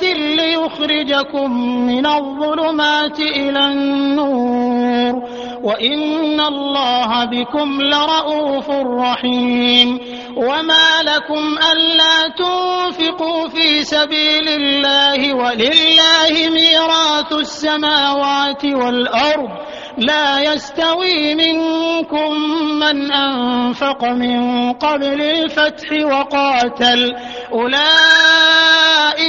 بينات ليخرجكم من الظلمات إلى النور وإن الله بكم لرءوف رحيم وما لكم ألا تنفقوا في سبيل الله ولله ميراث السماوات والأرض لا يستوي منكم من أنفق من قبل الفتح وقاتل أولئك